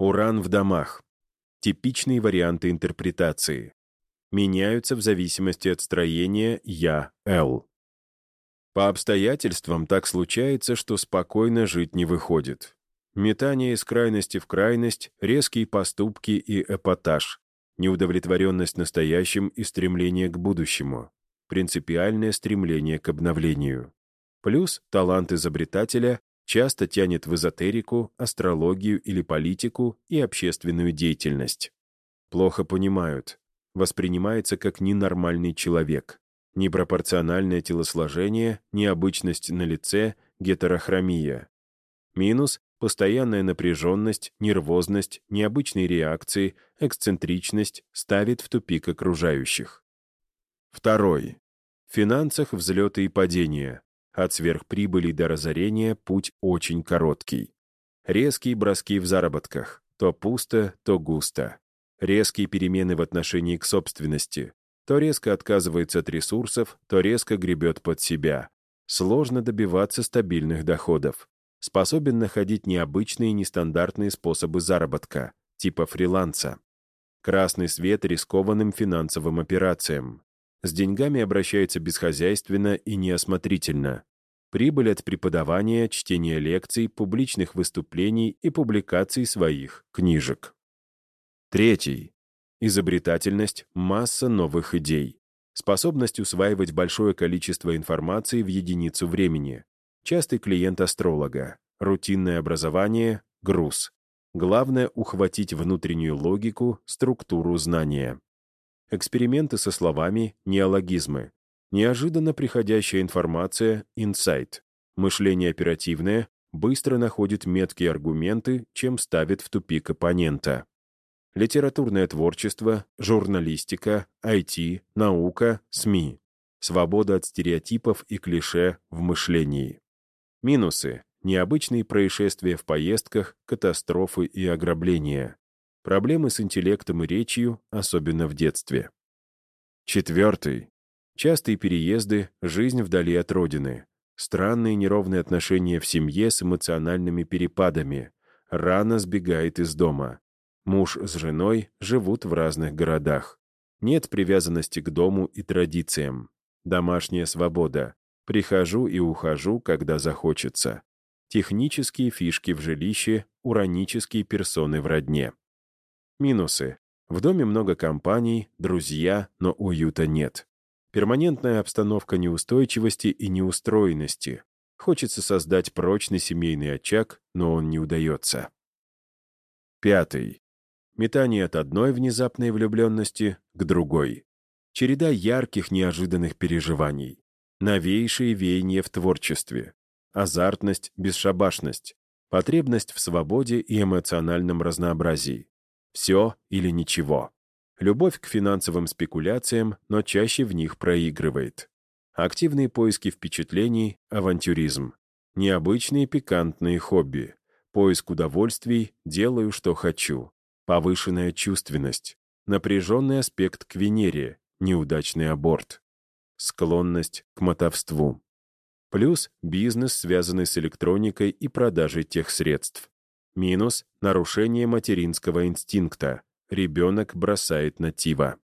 Уран в домах. Типичные варианты интерпретации. Меняются в зависимости от строения «я-л». По обстоятельствам так случается, что спокойно жить не выходит. Метание из крайности в крайность, резкие поступки и эпатаж, неудовлетворенность настоящим и стремление к будущему, принципиальное стремление к обновлению. Плюс талант изобретателя часто тянет в эзотерику, астрологию или политику и общественную деятельность. Плохо понимают, воспринимается как ненормальный человек. Непропорциональное телосложение, необычность на лице, гетерохромия. Минус — постоянная напряженность, нервозность, необычные реакции, эксцентричность ставит в тупик окружающих. Второй. В финансах взлеты и падения. От сверхприбыли до разорения путь очень короткий. Резкие броски в заработках. То пусто, то густо. Резкие перемены в отношении к собственности. То резко отказывается от ресурсов, то резко гребет под себя. Сложно добиваться стабильных доходов. Способен находить необычные нестандартные способы заработка, типа фриланса. Красный свет рискованным финансовым операциям. С деньгами обращается бесхозяйственно и неосмотрительно. Прибыль от преподавания, чтения лекций, публичных выступлений и публикаций своих книжек. Третий. Изобретательность, масса новых идей. Способность усваивать большое количество информации в единицу времени. Частый клиент астролога. Рутинное образование, груз. Главное — ухватить внутреннюю логику, структуру знания. Эксперименты со словами, неологизмы. Неожиданно приходящая информация, инсайт. Мышление оперативное, быстро находит меткие аргументы, чем ставит в тупик оппонента литературное творчество, журналистика, IT, наука, СМИ. Свобода от стереотипов и клише в мышлении. Минусы. Необычные происшествия в поездках, катастрофы и ограбления. Проблемы с интеллектом и речью, особенно в детстве. Четвертый. Частые переезды, жизнь вдали от родины. Странные неровные отношения в семье с эмоциональными перепадами. Рано сбегает из дома. Муж с женой живут в разных городах. Нет привязанности к дому и традициям. Домашняя свобода. Прихожу и ухожу, когда захочется. Технические фишки в жилище, уранические персоны в родне. Минусы. В доме много компаний, друзья, но уюта нет. Перманентная обстановка неустойчивости и неустроенности. Хочется создать прочный семейный очаг, но он не удается. Пятый. Метание от одной внезапной влюбленности к другой. Череда ярких, неожиданных переживаний. Новейшие веяния в творчестве. Азартность, бесшабашность. Потребность в свободе и эмоциональном разнообразии. Все или ничего. Любовь к финансовым спекуляциям, но чаще в них проигрывает. Активные поиски впечатлений, авантюризм. Необычные пикантные хобби. Поиск удовольствий, делаю, что хочу повышенная чувственность, напряженный аспект к Венере, неудачный аборт, склонность к мотовству. Плюс бизнес, связанный с электроникой и продажей тех средств. Минус — нарушение материнского инстинкта. Ребенок бросает натива.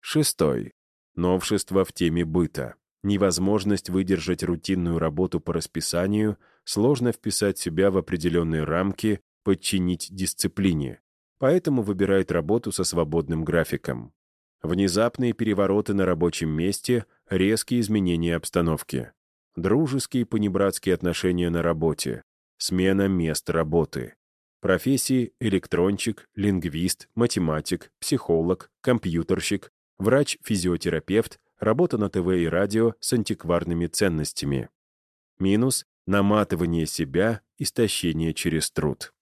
Шестой. Новшество в теме быта. Невозможность выдержать рутинную работу по расписанию, сложно вписать себя в определенные рамки, подчинить дисциплине поэтому выбирает работу со свободным графиком. Внезапные перевороты на рабочем месте, резкие изменения обстановки. Дружеские понебратские отношения на работе. Смена мест работы. Профессии электрончик, лингвист, математик, психолог, компьютерщик, врач-физиотерапевт, работа на ТВ и радио с антикварными ценностями. Минус — наматывание себя, истощение через труд.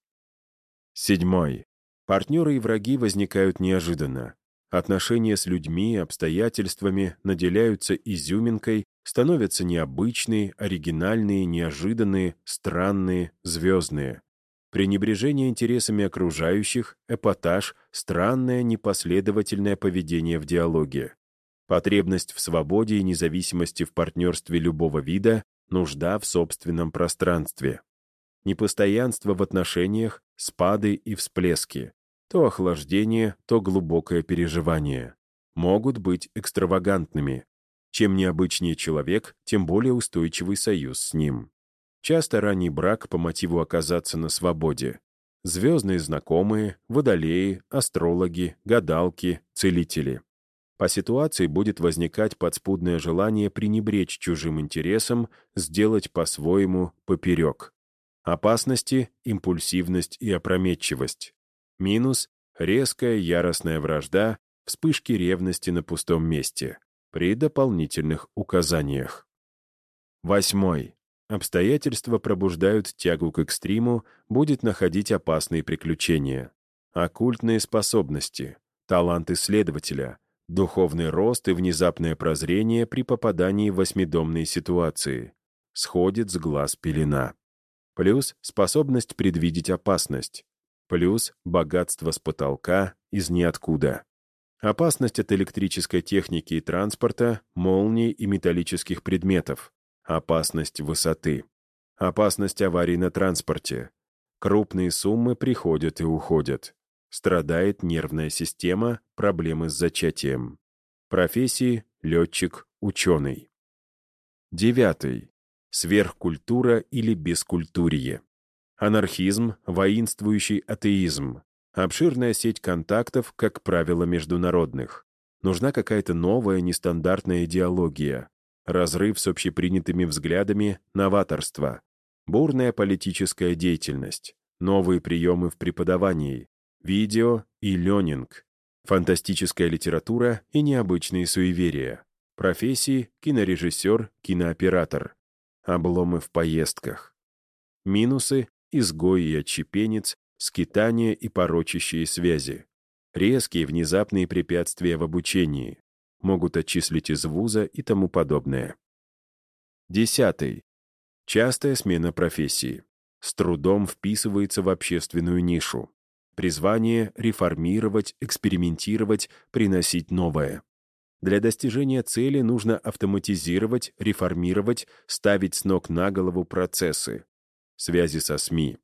Седьмой. Партнеры и враги возникают неожиданно. Отношения с людьми, обстоятельствами наделяются изюминкой, становятся необычные, оригинальные, неожиданные, странные, звездные. Пренебрежение интересами окружающих, эпатаж, странное непоследовательное поведение в диалоге. Потребность в свободе и независимости в партнерстве любого вида, нужда в собственном пространстве. непостоянство в отношениях, спады и всплески, то охлаждение, то глубокое переживание. Могут быть экстравагантными. Чем необычнее человек, тем более устойчивый союз с ним. Часто ранний брак по мотиву оказаться на свободе. Звездные знакомые, водолеи, астрологи, гадалки, целители. По ситуации будет возникать подспудное желание пренебречь чужим интересом, сделать по-своему поперек. Опасности — импульсивность и опрометчивость. Минус — резкая яростная вражда, вспышки ревности на пустом месте. При дополнительных указаниях. Восьмой. Обстоятельства пробуждают тягу к экстриму, будет находить опасные приключения. Оккультные способности, талант исследователя, духовный рост и внезапное прозрение при попадании в восьмидомные ситуации. Сходит с глаз пелена. Плюс способность предвидеть опасность. Плюс богатство с потолка из ниоткуда. Опасность от электрической техники и транспорта, молний и металлических предметов. Опасность высоты. Опасность аварий на транспорте. Крупные суммы приходят и уходят. Страдает нервная система, проблемы с зачатием. Профессии — летчик, ученый. Девятый. Сверхкультура или бескультурье. Анархизм, воинствующий атеизм. Обширная сеть контактов, как правило, международных. Нужна какая-то новая нестандартная идеология. Разрыв с общепринятыми взглядами, новаторство. Бурная политическая деятельность. Новые приемы в преподавании. Видео и ленинг. Фантастическая литература и необычные суеверия. Профессии — кинорежиссер, кинооператор. Обломы в поездках. Минусы — изгой и отщепенец, скитания и порочащие связи. Резкие внезапные препятствия в обучении. Могут отчислить из вуза и тому подобное. Десятый. Частая смена профессии. С трудом вписывается в общественную нишу. Призвание — реформировать, экспериментировать, приносить новое. Для достижения цели нужно автоматизировать, реформировать, ставить с ног на голову процессы. Связи со СМИ.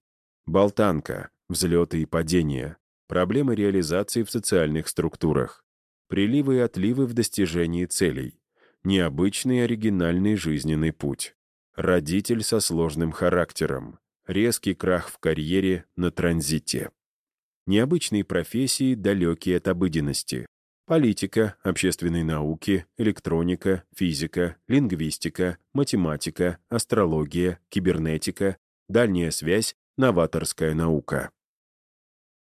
Болтанка, взлеты и падения. Проблемы реализации в социальных структурах. Приливы и отливы в достижении целей. Необычный оригинальный жизненный путь. Родитель со сложным характером. Резкий крах в карьере на транзите. Необычные профессии, далекие от обыденности. Политика, общественные науки, электроника, физика, лингвистика, математика, астрология, кибернетика, дальняя связь, новаторская наука.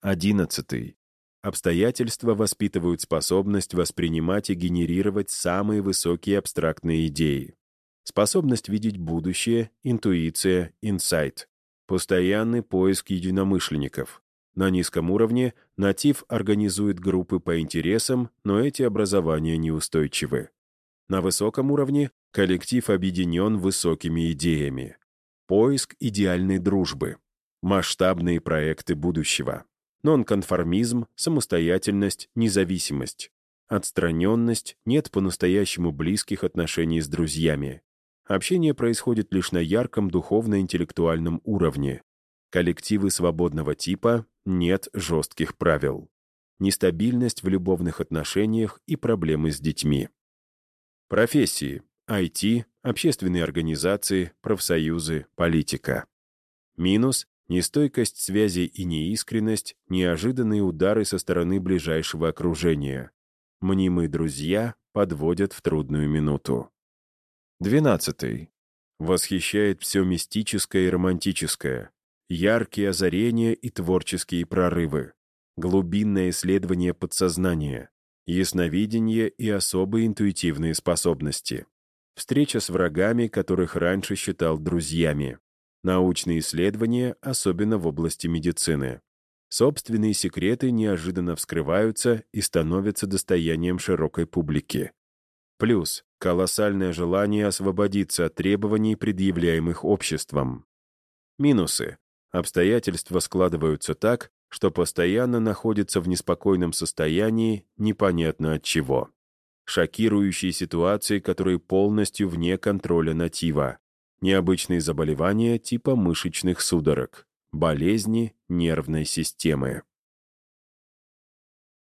11. Обстоятельства воспитывают способность воспринимать и генерировать самые высокие абстрактные идеи. Способность видеть будущее, интуиция, инсайт. Постоянный поиск единомышленников. На низком уровне натив организует группы по интересам, но эти образования неустойчивы. На высоком уровне коллектив объединен высокими идеями. Поиск идеальной дружбы. Масштабные проекты будущего. Нонконформизм, самостоятельность, независимость. Отстраненность, нет по-настоящему близких отношений с друзьями. Общение происходит лишь на ярком духовно-интеллектуальном уровне. Коллективы свободного типа нет жестких правил. Нестабильность в любовных отношениях и проблемы с детьми. Профессии. IT, общественные организации, профсоюзы, политика. Минус — нестойкость связей и неискренность, неожиданные удары со стороны ближайшего окружения. Мнимые друзья подводят в трудную минуту. Двенадцатый. Восхищает все мистическое и романтическое, яркие озарения и творческие прорывы, глубинное исследование подсознания, ясновидение и особые интуитивные способности, встреча с врагами, которых раньше считал друзьями, научные исследования, особенно в области медицины. Собственные секреты неожиданно вскрываются и становятся достоянием широкой публики. Плюс колоссальное желание освободиться от требований, предъявляемых обществом. Минусы Обстоятельства складываются так, что постоянно находится в неспокойном состоянии, непонятно от чего. Шокирующие ситуации, которые полностью вне контроля натива. Необычные заболевания типа мышечных судорог, болезни нервной системы.